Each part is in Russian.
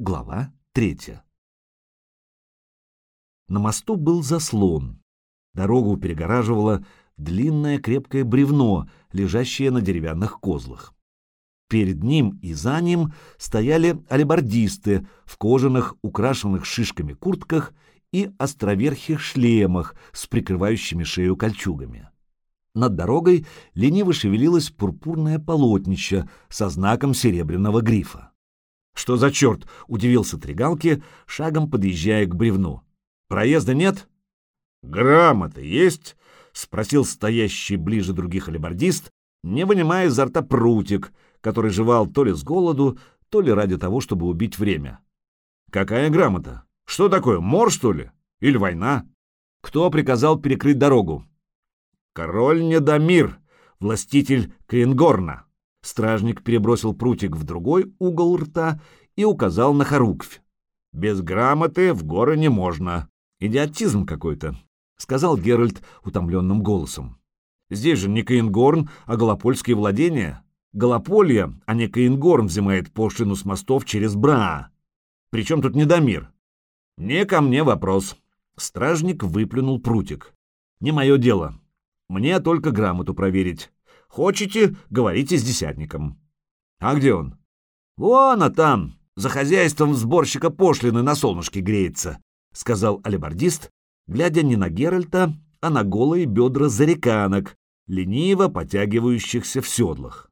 Глава третья. На мосту был заслон. Дорогу перегораживало длинное крепкое бревно, лежащее на деревянных козлах. Перед ним и за ним стояли алебардисты в кожаных, украшенных шишками куртках и островерхих шлемах с прикрывающими шею кольчугами. Над дорогой лениво шевелилось пурпурное полотнище со знаком серебряного грифа. «Что за черт?» — удивился Тригалки, шагом подъезжая к бревну. «Проезда нет?» «Грамота есть?» — спросил стоящий ближе других алибардист, не вынимая изо рта прутик, который жевал то ли с голоду, то ли ради того, чтобы убить время. «Какая грамота? Что такое, мор, что ли? Или война? Кто приказал перекрыть дорогу?» «Король Недомир, властитель Крингорна». Стражник перебросил прутик в другой угол рта и указал на Харуквь. «Без грамоты в горы не можно. Идиотизм какой-то», — сказал Геральт утомленным голосом. «Здесь же не Каингорн, а Голопольские владения. Голополье, а не Каингорн взимает пошлину с мостов через Бра. Причем тут Недомир?» «Не ко мне вопрос». Стражник выплюнул прутик. «Не мое дело. Мне только грамоту проверить. Хочете, говорите с десятником. А где он? Вон, а там, за хозяйством сборщика пошлины на солнышке греется, сказал алебардист, глядя не на Геральта, а на голые бедра зареканок, лениво потягивающихся в седлах.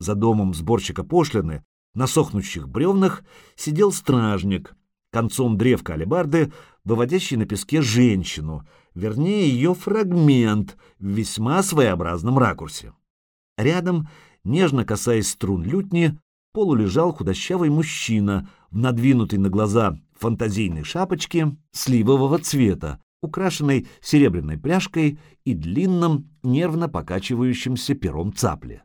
За домом сборщика пошлины на сохнущих бревнах сидел стражник, концом древка алебарды, выводящий на песке женщину, вернее ее фрагмент в весьма своеобразном ракурсе. Рядом, нежно касаясь струн лютни, полулежал худощавый мужчина в надвинутой на глаза фантазийной шапочке сливового цвета, украшенной серебряной пряжкой и длинным, нервно покачивающимся пером цапли.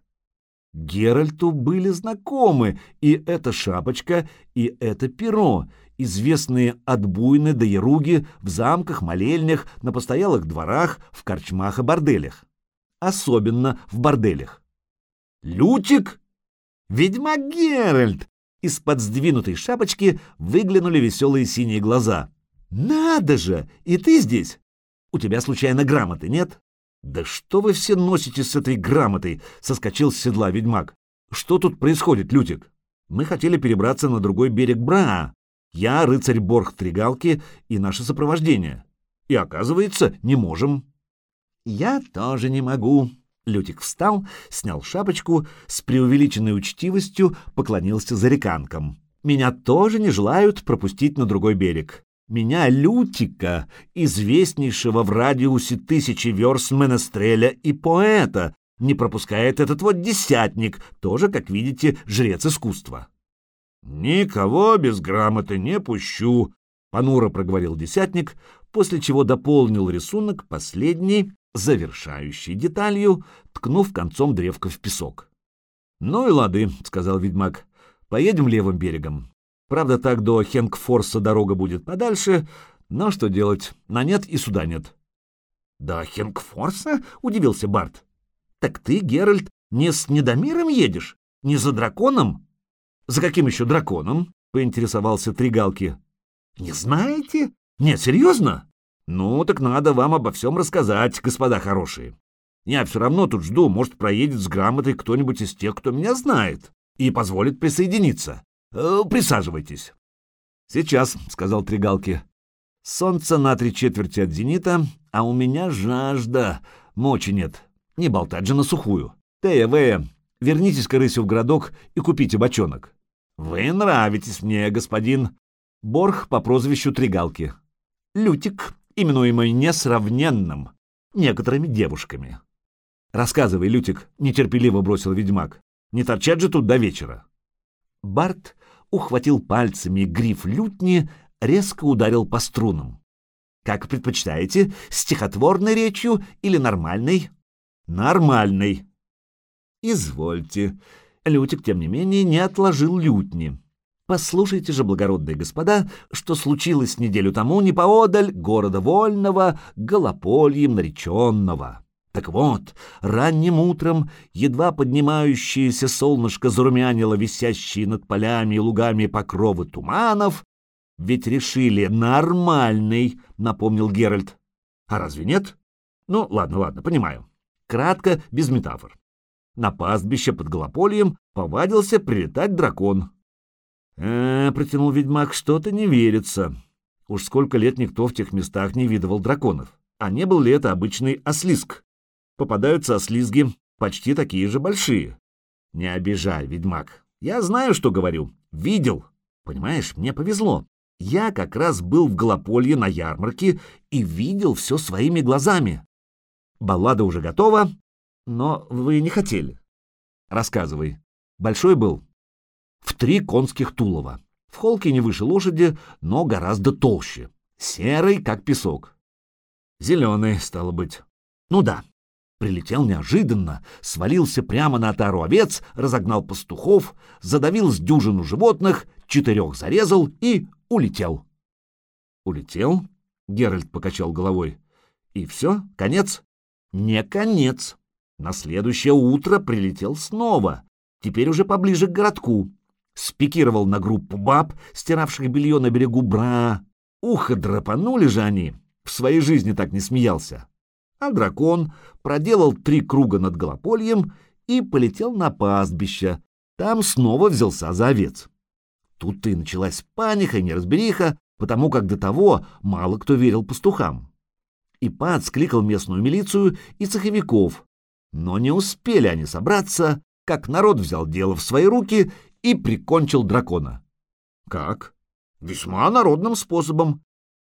Геральту были знакомы и эта шапочка, и это перо, известные от буйны до яруги в замках, молельнях, на постоялых дворах, в корчмах и борделях. Особенно в борделях. «Лютик? Ведьмак Геральт!» Из-под сдвинутой шапочки выглянули веселые синие глаза. «Надо же! И ты здесь? У тебя, случайно, грамоты нет?» «Да что вы все носите с этой грамотой?» — соскочил с седла ведьмак. «Что тут происходит, Лютик? Мы хотели перебраться на другой берег Бра, я рыцарь Борг Тригалки и наше сопровождение. И оказывается, не можем. Я тоже не могу. Лютик встал, снял шапочку, с преувеличенной учтивостью поклонился за реканком. Меня тоже не желают пропустить на другой берег. Меня, Лютика, известнейшего в радиусе тысячи верст менестреля и поэта, не пропускает этот вот десятник, тоже, как видите, жрец искусства. «Никого без грамоты не пущу», — понуро проговорил десятник, после чего дополнил рисунок последней, завершающей деталью, ткнув концом древка в песок. «Ну и лады», — сказал ведьмак, — «поедем левым берегом. Правда, так до Хенгфорса дорога будет подальше, но что делать, на нет и сюда нет». «До Хенгфорса?» — удивился Барт. «Так ты, Геральт, не с Недомиром едешь? Не за драконом?» «За каким еще драконом?» — поинтересовался Тригалки. «Не знаете? Нет, серьезно? Ну, так надо вам обо всем рассказать, господа хорошие. Я все равно тут жду, может, проедет с грамотой кто-нибудь из тех, кто меня знает, и позволит присоединиться. Э, присаживайтесь». «Сейчас», — сказал Тригалки. «Солнце на три четверти от зенита, а у меня жажда. Мочи нет. Не болтать же на сухую. Тея, Вея, вернитесь-ка рысью в городок и купите бочонок. «Вы нравитесь мне, господин...» Борх по прозвищу Тригалки. Лютик, именуемый несравненным некоторыми девушками. «Рассказывай, Лютик», — нетерпеливо бросил ведьмак. «Не торчать же тут до вечера». Барт ухватил пальцами гриф лютни, резко ударил по струнам. «Как предпочитаете, стихотворной речью или нормальной?» «Нормальной». «Извольте», Лютик, тем не менее, не отложил лютни. Послушайте же, благородные господа, что случилось неделю тому не поодаль города Вольного, Голопольем нареченного. Так вот, ранним утром едва поднимающееся солнышко зарумянило висящие над полями и лугами покровы туманов, ведь решили нормальный, напомнил Геральт. А разве нет? Ну, ладно, ладно, понимаю. Кратко, без метафор. На пастбище под Голопольем повадился прилетать дракон. э протянул ведьмак, — что-то не верится. Уж сколько лет никто в тех местах не видывал драконов. А не был ли это обычный ослизг? Попадаются ослизги почти такие же большие. Не обижай, ведьмак. Я знаю, что говорю. Видел. Понимаешь, мне повезло. Я как раз был в Голополье на ярмарке и видел все своими глазами. Баллада уже готова, но вы не хотели. Рассказывай. Большой был? В три конских тулова. В холке не выше лошади, но гораздо толще. Серый, как песок. Зеленый, стало быть. Ну да. Прилетел неожиданно, свалился прямо на отару овец, разогнал пастухов, задавил с дюжину животных, четырех зарезал и улетел. Улетел? Геральт покачал головой. И все? Конец? Не конец. На следующее утро прилетел снова, теперь уже поближе к городку. Спикировал на группу баб, стиравших белье на берегу Бра. Ухо драпанули же они, в своей жизни так не смеялся. А дракон проделал три круга над Голопольем и полетел на пастбище. Там снова взялся за овец. Тут и началась паника и неразбериха, потому как до того мало кто верил пастухам. Ипат скликал местную милицию и цеховиков, но не успели они собраться, как народ взял дело в свои руки и прикончил дракона. Как? Весьма народным способом.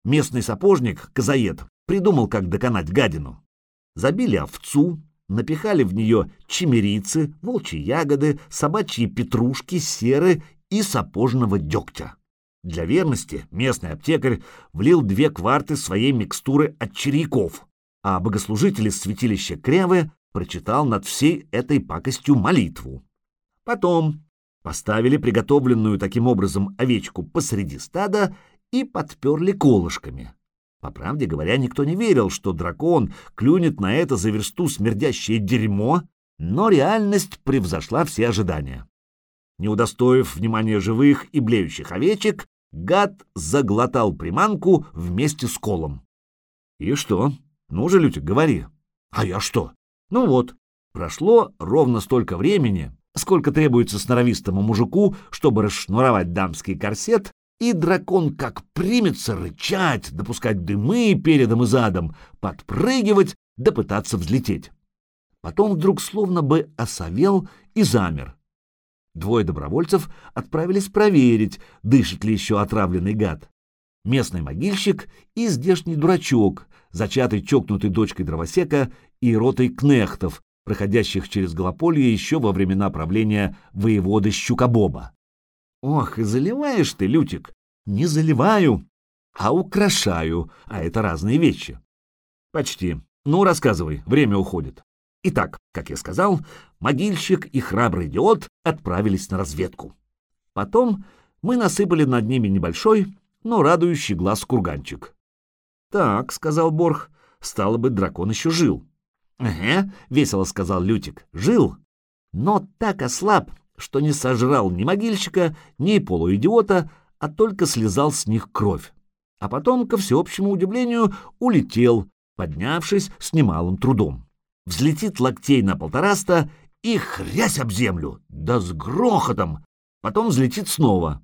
Местный сапожник, Казаед, придумал, как доконать гадину. Забили овцу, напихали в нее чемерицы, волчьи ягоды, собачьи петрушки, серы и сапожного дегтя. Для верности местный аптекарь влил две кварты своей микстуры от червяков, а богослужители святилища Кревы прочитал над всей этой пакостью молитву. Потом поставили приготовленную таким образом овечку посреди стада и подперли колышками. По правде говоря, никто не верил, что дракон клюнет на это за версту смердящее дерьмо, но реальность превзошла все ожидания. Не удостоив внимания живых и блеющих овечек, гад заглотал приманку вместе с колом. И что? Ну же, Лютик, говори. А я что? Ну вот, прошло ровно столько времени, сколько требуется сноровистому мужику, чтобы расшнуровать дамский корсет, и дракон как примется рычать, допускать дымы передом и задом, подпрыгивать да пытаться взлететь. Потом вдруг словно бы осовел и замер. Двое добровольцев отправились проверить, дышит ли еще отравленный гад. Местный могильщик и здешний дурачок, зачатый чокнутой дочкой дровосека и ротой кнехтов, проходящих через Голополье еще во времена правления воеводы Щукобоба. Ох, и заливаешь ты, Лютик. Не заливаю, а украшаю, а это разные вещи. Почти. Ну, рассказывай, время уходит. Итак, как я сказал, могильщик и храбрый идиот отправились на разведку. Потом мы насыпали над ними небольшой, но радующий глаз курганчик. «Так», — сказал Борх, — «стало быть, дракон еще жил». «Ага», — весело сказал Лютик, — «жил, но так ослаб, что не сожрал ни могильщика, ни полуидиота, а только слезал с них кровь. А потом, ко всеобщему удивлению, улетел, поднявшись с немалым трудом. Взлетит локтей на полтораста и хрясь об землю, да с грохотом, потом взлетит снова.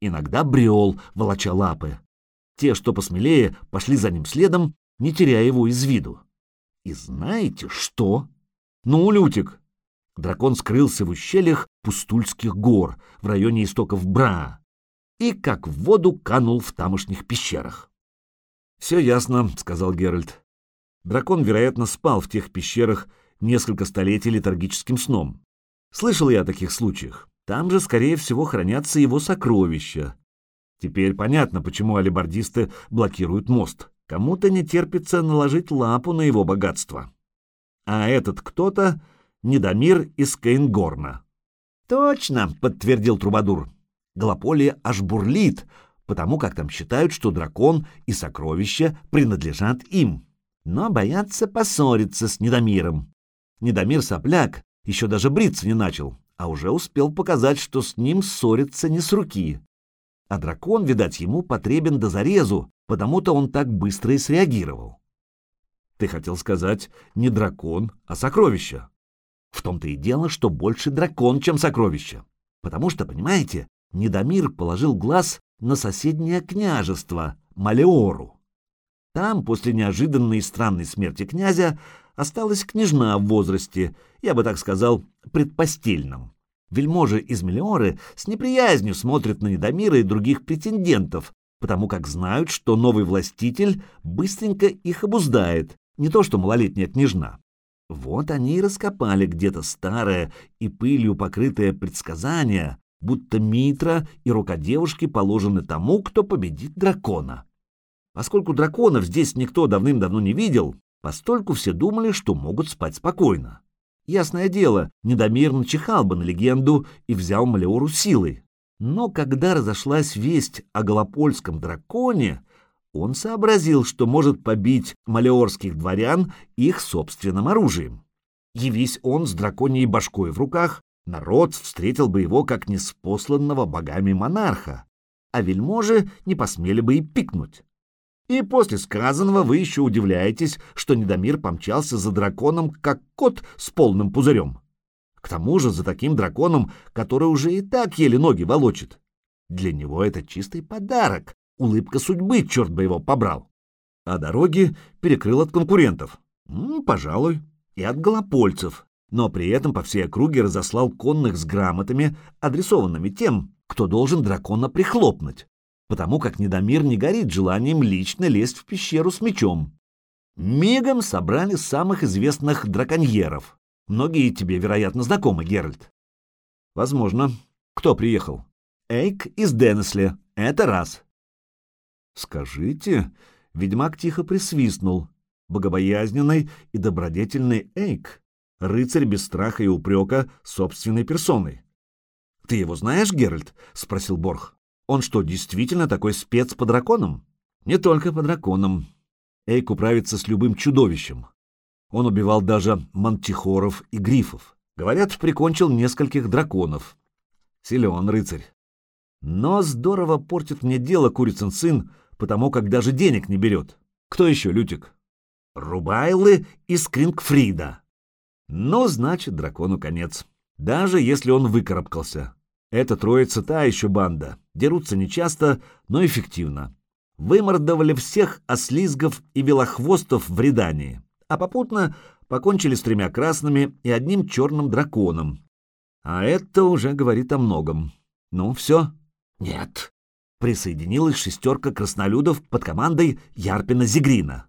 Иногда брел, волоча лапы. Те, что посмелее, пошли за ним следом, не теряя его из виду. И знаете что? Ну, Лютик, дракон скрылся в ущельях Пустульских гор в районе истоков Бра и как в воду канул в тамошних пещерах. «Все ясно», — сказал Геральт. Дракон, вероятно, спал в тех пещерах несколько столетий летаргическим сном. Слышал я о таких случаях. Там же, скорее всего, хранятся его сокровища. Теперь понятно, почему алибардисты блокируют мост. Кому-то не терпится наложить лапу на его богатство. А этот кто-то — Недомир из Кейнгорна. «Точно!» — подтвердил Трубадур. Голополе аж бурлит, потому как там считают, что дракон и сокровища принадлежат им. но боятся поссориться с Недомиром. Недомир сопляк, еще даже бриться не начал, а уже успел показать, что с ним ссориться не с руки. А дракон, видать, ему потребен до зарезу, потому-то он так быстро и среагировал. Ты хотел сказать не дракон, а сокровище. В том-то и дело, что больше дракон, чем сокровище. Потому что, понимаете, Недомир положил глаз на соседнее княжество, Малеору. Там, после неожиданной и странной смерти князя, осталась княжна в возрасте, я бы так сказал, предпостельном. Вельможи из Мелиоры с неприязнью смотрят на Недомира и других претендентов, потому как знают, что новый властитель быстренько их обуздает, не то что малолетняя княжна. Вот они и раскопали где-то старое и пылью покрытое предсказание, будто Митра и рука девушки положены тому, кто победит дракона. Поскольку драконов здесь никто давным-давно не видел, постольку все думали, что могут спать спокойно. Ясное дело, Недомир начихал бы на легенду и взял Малеору силой. Но когда разошлась весть о Голопольском драконе, он сообразил, что может побить малеорских дворян их собственным оружием. Явись он с драконьей башкой в руках, народ встретил бы его как неспосланного богами монарха, а вельможи не посмели бы и пикнуть. И после сказанного вы еще удивляетесь, что Недомир помчался за драконом, как кот с полным пузырем. К тому же за таким драконом, который уже и так еле ноги волочит. Для него это чистый подарок, улыбка судьбы, черт бы его побрал. А дороги перекрыл от конкурентов. М, пожалуй, и от голопольцев, но при этом по всей округе разослал конных с грамотами, адресованными тем, кто должен дракона прихлопнуть потому как Недомир не горит желанием лично лезть в пещеру с мечом. Мигом собрали самых известных драконьеров. Многие тебе, вероятно, знакомы, Геральт. Возможно. Кто приехал? Эйк из Денесли. Это раз. Скажите, ведьмак тихо присвистнул. Богобоязненный и добродетельный Эйк, рыцарь без страха и упрека собственной персоной. «Ты его знаешь, Геральт?» — спросил Борх. Он что, действительно такой спец по драконам? Не только по драконам. Эйк управится с любым чудовищем. Он убивал даже мантихоров и грифов. Говорят, прикончил нескольких драконов. Силен рыцарь. Но здорово портит мне дело курицын сын, потому как даже денег не берет. Кто еще, Лютик? Рубайлы и Скрингфрида. Ну, значит, дракону конец. Даже если он выкарабкался. Эта троица та еще банда. Дерутся нечасто, но эффективно. Вымордовали всех ослизгов и велохвостов в Редании, а попутно покончили с тремя красными и одним черным драконом. А это уже говорит о многом. Ну, все? Нет. Присоединилась шестерка краснолюдов под командой Ярпина Зигрина.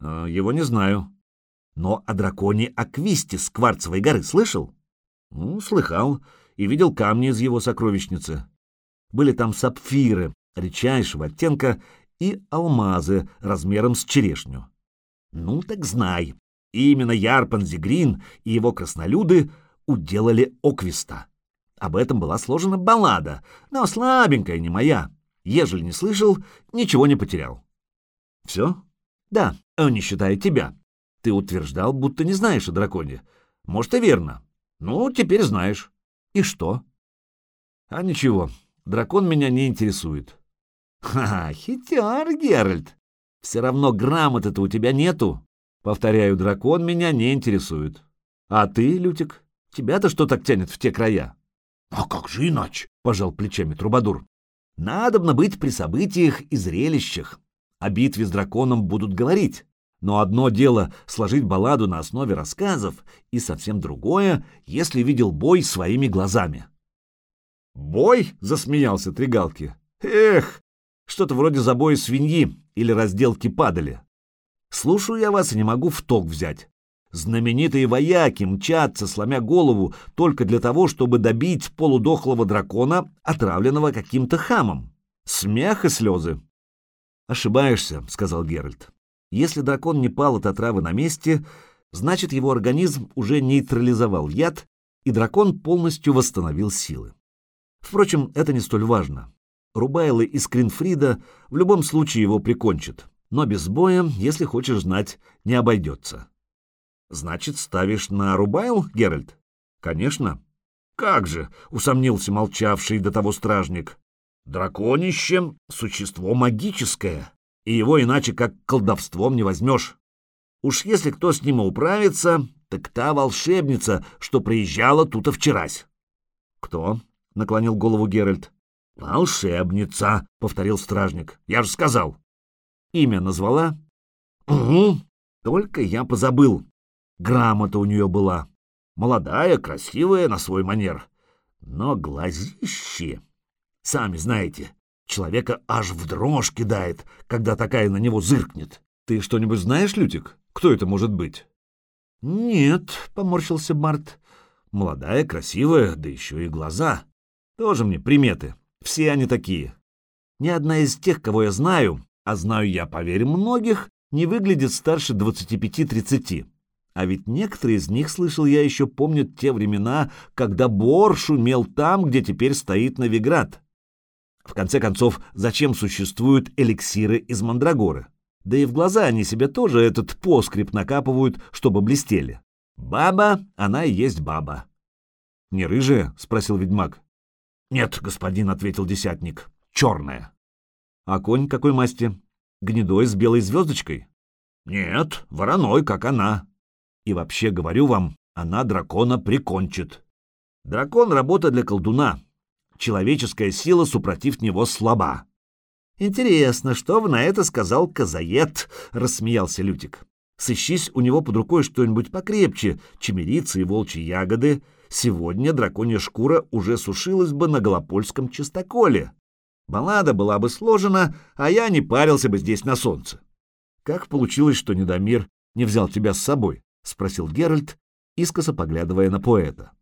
Э, его не знаю. Но о драконе Аквисте с Кварцевой горы слышал? Ну, слыхал и видел камни из его сокровищницы. Были там сапфиры редчайшего оттенка и алмазы размером с черешню. Ну так знай, именно Ярпан Зигрин и его краснолюды уделали Оквиста. Об этом была сложена баллада, но слабенькая, не моя. Ежели не слышал, ничего не потерял. Все? Да, не считая тебя. Ты утверждал, будто не знаешь о драконе. Может, и верно. Ну, теперь знаешь. И что? А ничего, дракон меня не интересует. Ха, хитер, Геральт. Все равно грамоты-то у тебя нету. Повторяю, дракон меня не интересует. А ты, Лютик, тебя-то что так тянет в те края? А как же иначе? Пожал плечами Трубадур. Надобно быть при событиях и зрелищах. О битве с драконом будут говорить. Но одно дело сложить балладу на основе рассказов, и совсем другое, если видел бой своими глазами. «Бой?» — засмеялся Тригалки. «Эх, что-то вроде забоя свиньи или разделки падали. Слушаю я вас и не могу в толк взять. Знаменитые вояки мчатся, сломя голову, только для того, чтобы добить полудохлого дракона, отравленного каким-то хамом. Смех и слезы. «Ошибаешься», — сказал Геральт. Если дракон не пал от отравы на месте, значит его организм уже нейтрализовал яд, и дракон полностью восстановил силы. Впрочем, это не столь важно. Рубайлы из Кринфрида в любом случае его прикончат, но без боя, если хочешь знать, не обойдется. Значит, ставишь на Рубайл, Геральт? Конечно. Как же, усомнился молчавший до того стражник. Драконище — существо магическое, и его иначе как колдовством не возьмешь. Уж если кто с ним управится, так та волшебница, что приезжала тут вчерась. Кто? — наклонил голову Геральт. «Волшебница», — повторил стражник. «Я же сказал». «Имя назвала?» «Угу. Только я позабыл. Грамота у нее была. Молодая, красивая, на свой манер. Но глазищи... Сами знаете, человека аж в дрожь кидает, когда такая на него зыркнет. Ты что-нибудь знаешь, Лютик? Кто это может быть? Нет, — поморщился Март. Молодая, красивая, да еще и глаза. Тоже мне приметы. Все они такие. Ни одна из тех, кого я знаю, а знаю я, поверь, многих, не выглядит старше 25-30. А ведь некоторые из них, слышал я, еще помнят те времена, когда Бор шумел там, где теперь стоит Новиград. В конце концов, зачем существуют эликсиры из Мандрагоры? Да и в глаза они себе тоже этот поскрип накапывают, чтобы блестели. Баба, она и есть баба. — Не рыжая? — спросил ведьмак. — Нет, господин, — ответил десятник, — черная. — А конь какой масти? Гнедой с белой звездочкой? — Нет, вороной, как она. И вообще, говорю вам, она дракона прикончит. Дракон — работа для колдуна. Человеческая сила, супротив него, слаба. «Интересно, что в на это сказал Казаед?» — рассмеялся Лютик. «Сыщись у него под рукой что-нибудь покрепче, чемерицы и волчьи ягоды. Сегодня драконья шкура уже сушилась бы на Голопольском чистоколе. Баллада была бы сложена, а я не парился бы здесь на солнце. Как получилось, что Недомир не взял тебя с собой? — спросил Геральт, искоса поглядывая на поэта.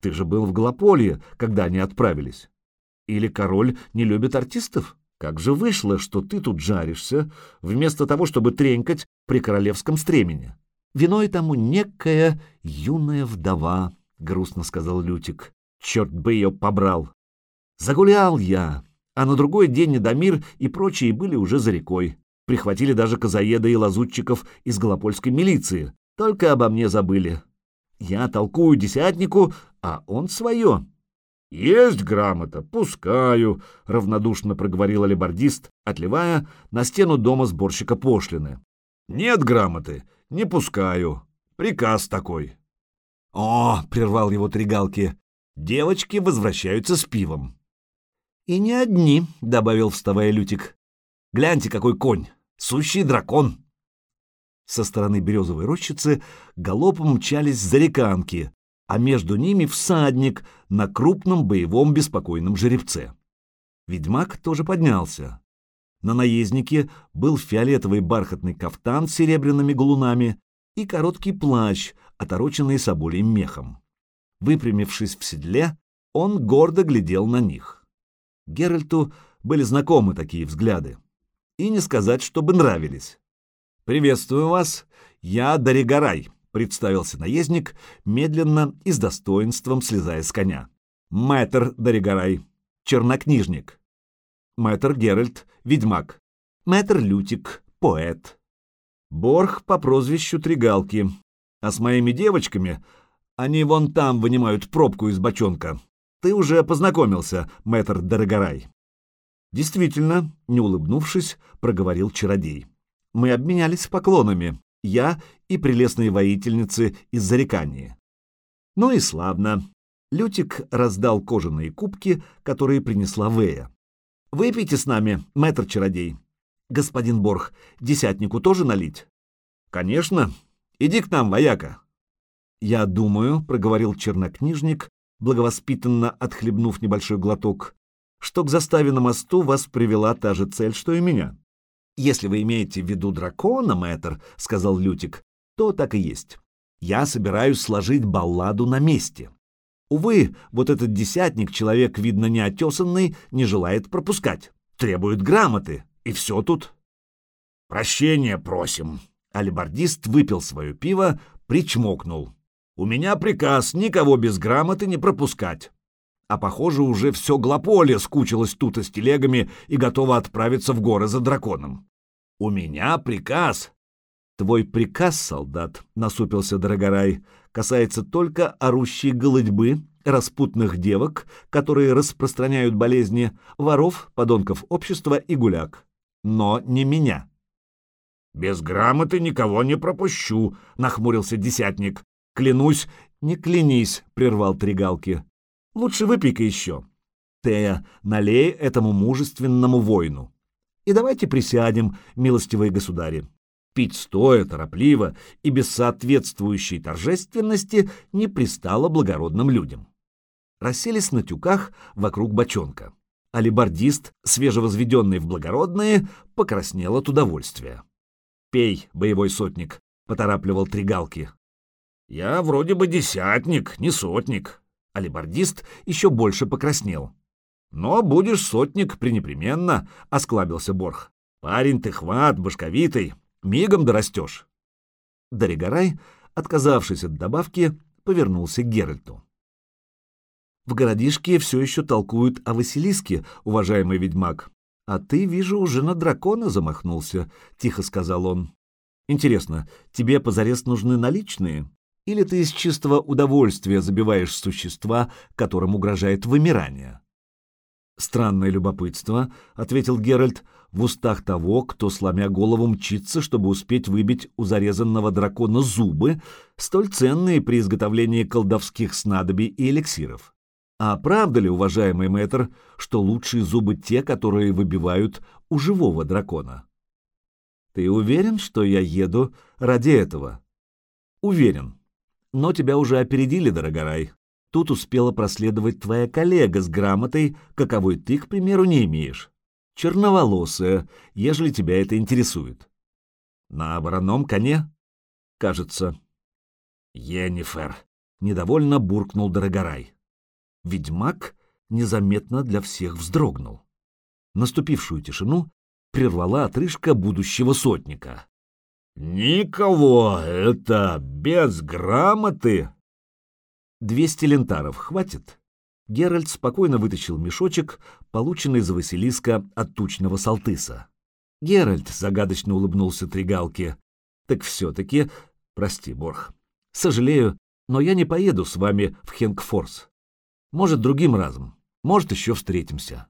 «Ты же был в Голополье, когда они отправились. Или король не любит артистов? Как же вышло, что ты тут жаришься, вместо того, чтобы тренькать при королевском стремени? Виной тому некая юная вдова», — грустно сказал Лютик. «Черт бы ее побрал! Загулял я, а на другой день Недомир и прочие были уже за рекой. Прихватили даже казаеда и лазутчиков из голопольской милиции, только обо мне забыли. Я толкую десятнику, а он свое. — Есть грамота, пускаю, — равнодушно проговорил алибардист, отливая на стену дома сборщика пошлины. — Нет грамоты, не пускаю. Приказ такой. — О, — прервал его тригалки, — девочки возвращаются с пивом. — И не одни, — добавил, вставая Лютик. — Гляньте, какой конь, сущий дракон. Со стороны березовой рощицы галопом мчались зареканки, а между ними всадник на крупном боевом беспокойном жеребце. Ведьмак тоже поднялся. На наезднике был фиолетовый бархатный кафтан с серебряными галунами и короткий плащ, отороченный соболем мехом. Выпрямившись в седле, он гордо глядел на них. Геральту были знакомы такие взгляды. И не сказать, чтобы нравились. «Приветствую вас, я Даригарай», — представился наездник, медленно и с достоинством слезая с коня. «Мэтр Даригарай, чернокнижник. Мэтр Геральт, ведьмак. Мэтр Лютик, поэт. Борх по прозвищу Тригалки. А с моими девочками они вон там вынимают пробку из бочонка. Ты уже познакомился, мэтр Даригарай». Действительно, не улыбнувшись, проговорил чародей. Мы обменялись поклонами, я и прелестные воительницы из зарекания. Ну и славно. Лютик раздал кожаные кубки, которые принесла Вея. «Выпейте с нами, мэтр-чародей. Господин Борх, десятнику тоже налить?» «Конечно. Иди к нам, вояка». «Я думаю», — проговорил чернокнижник, благовоспитанно отхлебнув небольшой глоток, «что к заставе на мосту вас привела та же цель, что и меня. «Если вы имеете в виду дракона, мэтр», — сказал Лютик, — «то так и есть. Я собираюсь сложить балладу на месте. Увы, вот этот десятник, человек, видно, неотесанный, не желает пропускать. Требует грамоты, и все тут». «Прощения просим». Алибардист выпил свое пиво, причмокнул. «У меня приказ никого без грамоты не пропускать» а, похоже, уже все Глополе скучилось тут с телегами и готово отправиться в горы за драконом. У меня приказ. Твой приказ, солдат, насупился Дорогорай, касается только орущей голодьбы, распутных девок, которые распространяют болезни, воров, подонков общества и гуляк. Но не меня. «Без грамоты никого не пропущу», — нахмурился десятник. «Клянусь, не клянись», — прервал Тригалки. «Лучше выпей-ка еще. Тея, налей этому мужественному воину. И давайте присядем, милостивые государи. Пить стоя, торопливо и без соответствующей торжественности не пристало благородным людям. Расселись на тюках вокруг бочонка. Алибардист, свежевозведенный в благородные, покраснел от удовольствия. «Пей, боевой сотник», — поторапливал Тригалки. «Я вроде бы десятник, не сотник». Алибардист еще больше покраснел. «Но будешь сотник пренепременно», — осклабился Борх. «Парень ты хват, башковитый, мигом дорастешь». Дорогорай, отказавшись от добавки, повернулся к Геральту. «В городишке все еще толкуют о Василиске, уважаемый ведьмак. А ты, вижу, уже на дракона замахнулся», — тихо сказал он. «Интересно, тебе позарез нужны наличные? Или ты из чистого удовольствия забиваешь существа, которым угрожает вымирание?» «Странное любопытство», — ответил Геральт, в устах того, кто, сломя голову, мчится, чтобы успеть выбить у зарезанного дракона зубы, столь ценные при изготовлении колдовских снадобий и эликсиров. А правда ли, уважаемый мэтр, что лучшие зубы те, которые выбивают у живого дракона? Ты уверен, что я еду ради этого? Уверен. Но тебя уже опередили, дорогорай. Тут успела проследовать твоя коллега с грамотой, каковой ты, к примеру, не имеешь. Черноволосая, ежели тебя это интересует. На вороном коне? Кажется. Енифер. Недовольно буркнул Дорогорай. Ведьмак незаметно для всех вздрогнул. Наступившую тишину прервала отрыжка будущего сотника. «Никого, это без грамоты!» «Двести лентаров хватит?» Геральт спокойно вытащил мешочек, полученный за Василиска от тучного салтыса. «Геральт», — загадочно улыбнулся Тригалке, — «так все-таки, прости, Борх, сожалею, но я не поеду с вами в Хенгфорс. Может, другим разом, может, еще встретимся».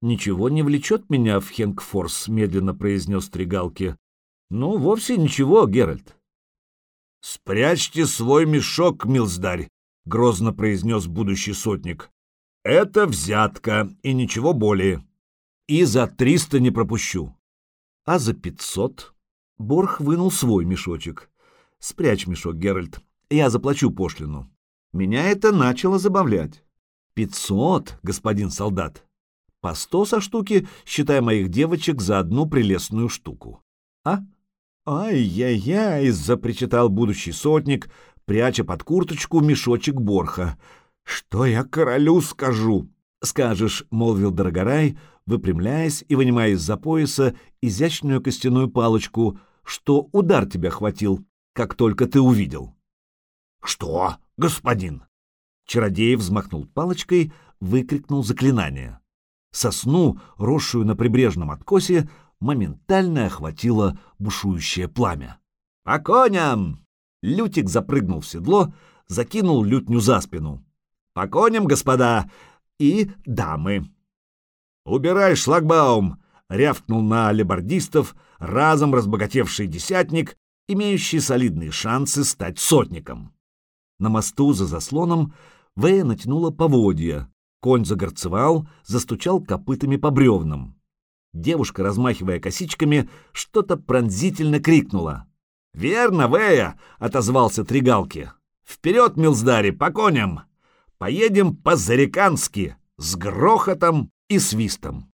«Ничего не влечет меня в Хенгфорс», — медленно произнес Тригалке. «Ну, вовсе ничего, Геральт». «Спрячьте свой мешок, милздарь», — грозно произнес будущий сотник. «Это взятка и ничего более. И за триста не пропущу». «А за пятьсот?» Борх вынул свой мешочек. «Спрячь мешок, Геральт, я заплачу пошлину». Меня это начало забавлять. «Пятьсот, господин солдат. По сто со штуки, считай моих девочек за одну прелестную штуку. А?» «Ай-яй-яй!» — запричитал будущий сотник, пряча под курточку мешочек борха. «Что я королю скажу?» «Скажешь», — молвил Дорогорай, выпрямляясь и вынимая из-за пояса изящную костяную палочку, что удар тебя хватил, как только ты увидел. «Что, господин?» Чародей взмахнул палочкой, выкрикнул заклинание. Сосну, росшую на прибрежном откосе, моментально охватило бушующее пламя. «По коням!» Лютик запрыгнул в седло, закинул лютню за спину. «По коням, господа и дамы!» «Убирай шлагбаум!» — рявкнул на алебардистов разом разбогатевший десятник, имеющий солидные шансы стать сотником. На мосту за заслоном Вэя натянула поводья. Конь загорцевал, застучал копытами по бревнам. Девушка, размахивая косичками, что-то пронзительно крикнула. «Верно, Вэя!» — отозвался Тригалки. «Вперед, Милздари, по коням! Поедем по-зарекански, с грохотом и свистом!»